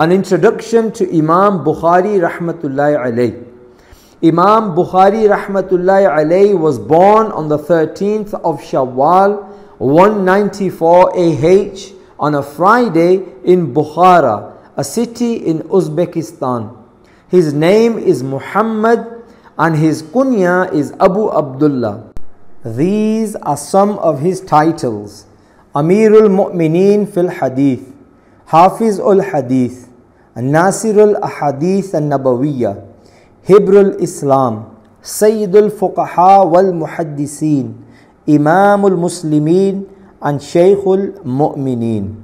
An introduction to Imam Bukhari rahmatullahi alayh. Imam Bukhari rahmatullahi alayh was born on the 13th of Shawwal 194 AH on a Friday in Bukhara, a city in Uzbekistan. His name is Muhammad and his kunya is Abu Abdullah. These are some of his titles. Amirul Mu'mineen fil Hadith, Hafiz ul Hadith, Nasir al Ahadith al Nabawiyya, Hibr al Islam, Sayyid al Fuqaha wal Muhaddiseen, Imam al Muslimin, and Shaykh al Mu'mineen.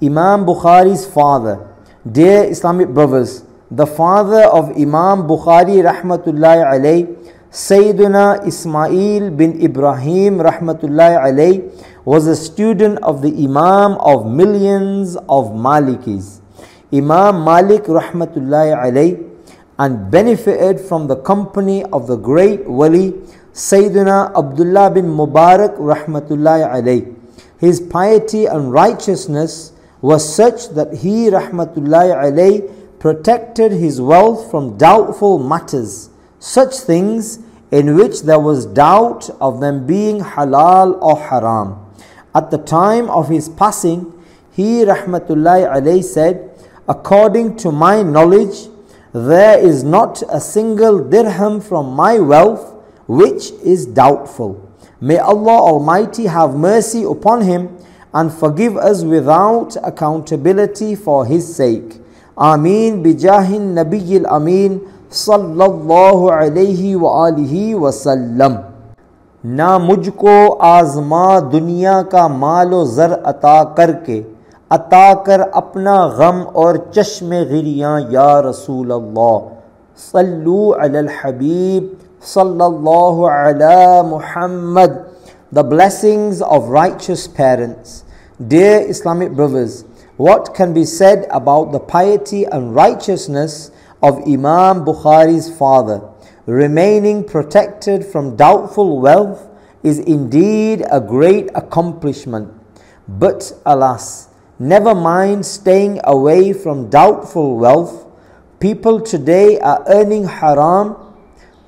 Imam Bukhari's father, dear Islamic brothers, the father of Imam Bukhari rahmatullahi alayh, Sayyiduna Ismail bin Ibrahim rahmatullahi alayh was a student of the Imam of millions of Malikis. Imam Malik rahmatullahi alayh and benefited from the company of the great wali Sayyidina Abdullah bin Mubarak rahmatullahi alayh. His piety and righteousness was such that he rahmatullahi alayh protected his wealth from doubtful matters, such things in which there was doubt of them being halal or haram. At the time of his passing, he rahmatullahi said, According to my knowledge, there is not a single dirham from my wealth which is doubtful. May Allah Almighty have mercy upon him and forgive us without accountability for his sake. Ameen bijahin nabiyil ameen sallallahu alayhi wa alihi wa sallam. ना मुझको आजमा दुनिया का मालो ज़र अता करके अता कर अपना गम और चश्म गिरियाँ या रसूल अल्लाह सल्लु अलल हबीब सल्लल्लाहु अला Muhammad the blessings of righteous parents dear islamic brothers what can be said about the piety and righteousness of imam bukhari's father remaining protected from doubtful wealth is indeed a great accomplishment. But alas, never mind staying away from doubtful wealth. People today are earning haram.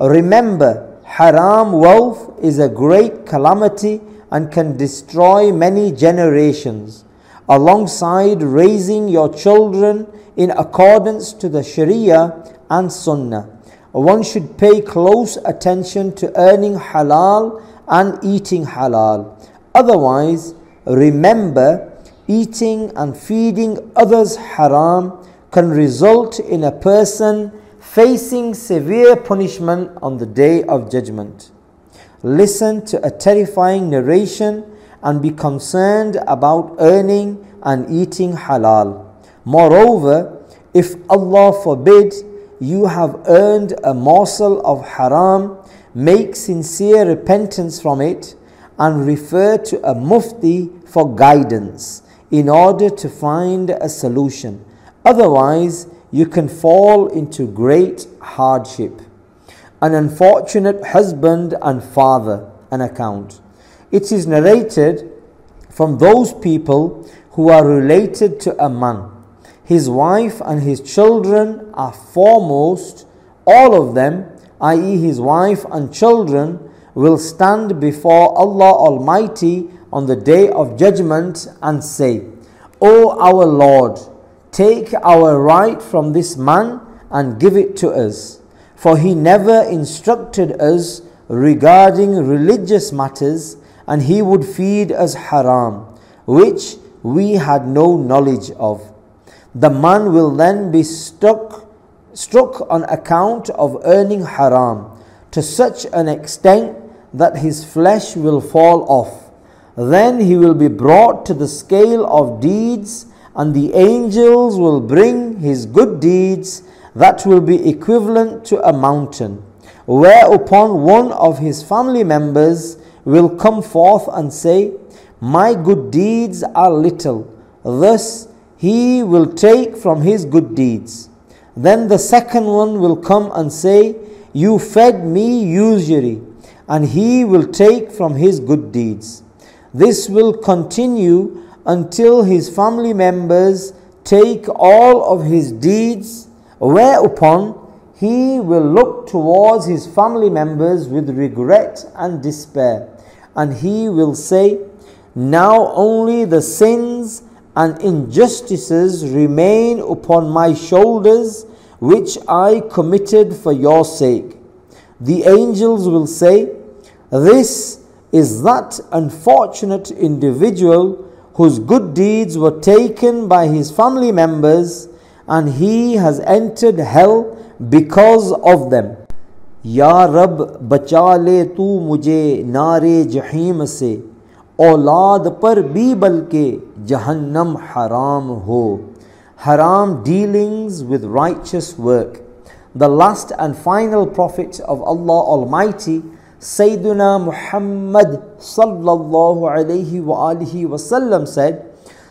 Remember, haram wealth is a great calamity and can destroy many generations. Alongside raising your children in accordance to the Sharia and Sunnah one should pay close attention to earning halal and eating halal. Otherwise, remember, eating and feeding others haram can result in a person facing severe punishment on the day of judgment. Listen to a terrifying narration and be concerned about earning and eating halal. Moreover, if Allah forbid you have earned a morsel of haram, make sincere repentance from it and refer to a mufti for guidance in order to find a solution. Otherwise, you can fall into great hardship. An unfortunate husband and father, an account. It is narrated from those people who are related to a man his wife and his children are foremost, all of them, i.e., his wife and children, will stand before Allah Almighty on the day of judgment and say, O our Lord, take our right from this man and give it to us. For he never instructed us regarding religious matters, and he would feed us haram, which we had no knowledge of the man will then be struck, struck on account of earning haram to such an extent that his flesh will fall off. Then he will be brought to the scale of deeds, and the angels will bring his good deeds that will be equivalent to a mountain. Whereupon one of his family members will come forth and say, My good deeds are little. Thus he will take from his good deeds. Then the second one will come and say, You fed me usury, and he will take from his good deeds. This will continue until his family members take all of his deeds, whereupon he will look towards his family members with regret and despair, and he will say, Now only the sins and injustices remain upon my shoulders, which I committed for your sake. The angels will say, This is that unfortunate individual whose good deeds were taken by his family members and he has entered hell because of them. या रब बचा ले तू मुझे नारे जहीम से औलाद पर भी बल्कि जहन्नम haram ho. Haram dealings with righteous work. The last and final prophet of Allah Almighty, Sayyiduna Muhammad sallallahu alayhi wa alihi wasallam said,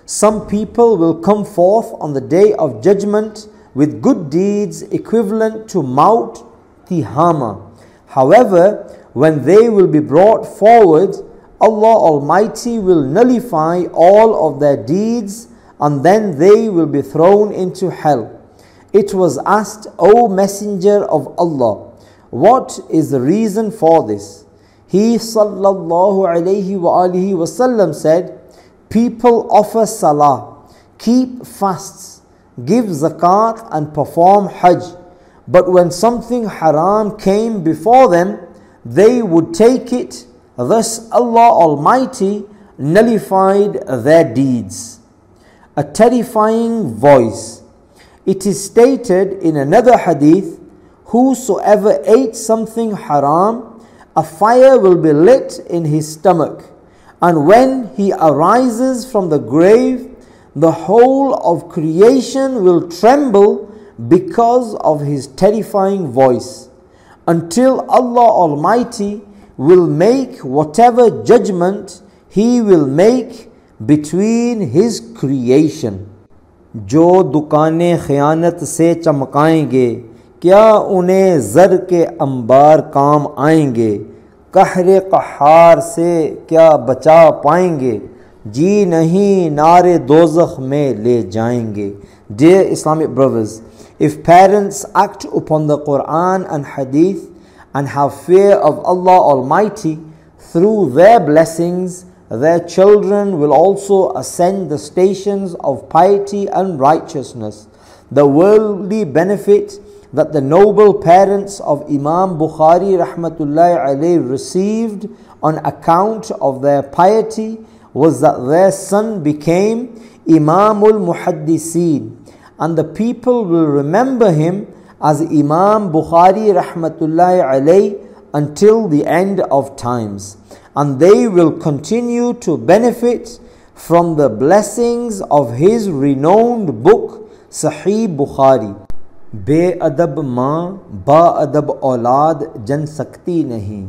Some people will come forth on the day of judgment with good deeds equivalent to Mount Tihama. However, when they will be brought forward, Allah Almighty will nullify all of their deeds and then they will be thrown into hell. It was asked, O Messenger of Allah, what is the reason for this? He sallallahu wasallam said, People offer salah, keep fasts, give zakat and perform hajj. But when something haram came before them, they would take it. Thus Allah Almighty nullified their deeds. A terrifying voice. It is stated in another hadith Whosoever ate something haram, a fire will be lit in his stomach. And when he arises from the grave, the whole of creation will tremble because of his terrifying voice until Allah Almighty will make whatever judgment He will make between His creation. जो दुकानें खयानत से चमकाएंगे क्या उन्हें ज़र के अंबार काम आएंगे कहर कहार से क्या बचा पाएंगे जी नहीं नारे दोजख में ले जाएंगे Dear Islamic brothers, if parents act upon the Quran and Hadith and have fear of Allah Almighty, through their blessings, their children will also ascend the stations of piety and righteousness. The worldly benefit that the noble parents of Imam Bukhari rahmatullahi alayhi received on account of their piety was that their son became Imamul Muhaddiseen and the people will remember him as Imam Bukhari rahmatullahi alayh until the end of times and they will continue to benefit from the blessings of his renowned book Sahih Bukhari बेअदब माँ बाअदब औलाद जन सकती नहीं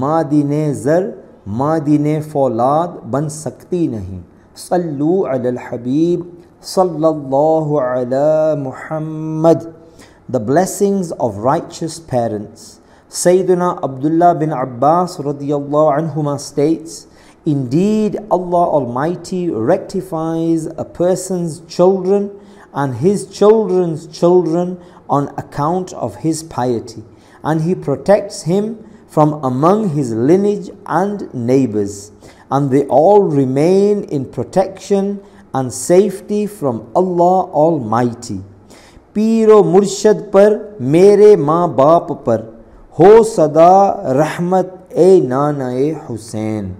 माँ दीने ज़र मादिन फौलाद बन सकती नहीं सल्लु अलल हबीब Sallallahu ala Muhammad. The blessings of righteous parents. Sayyidina Abdullah bin Abbas radiyallahu anhuma states Indeed Allah Almighty rectifies a person's children and his children's children on account of his piety and he protects him from among his lineage and neighbors, and they all remain in protection and safety from Allah Almighty. पीरो मुर्शद पर मेरे माँ बाप पर हो सदा रहमत ए नाना ए हुसैन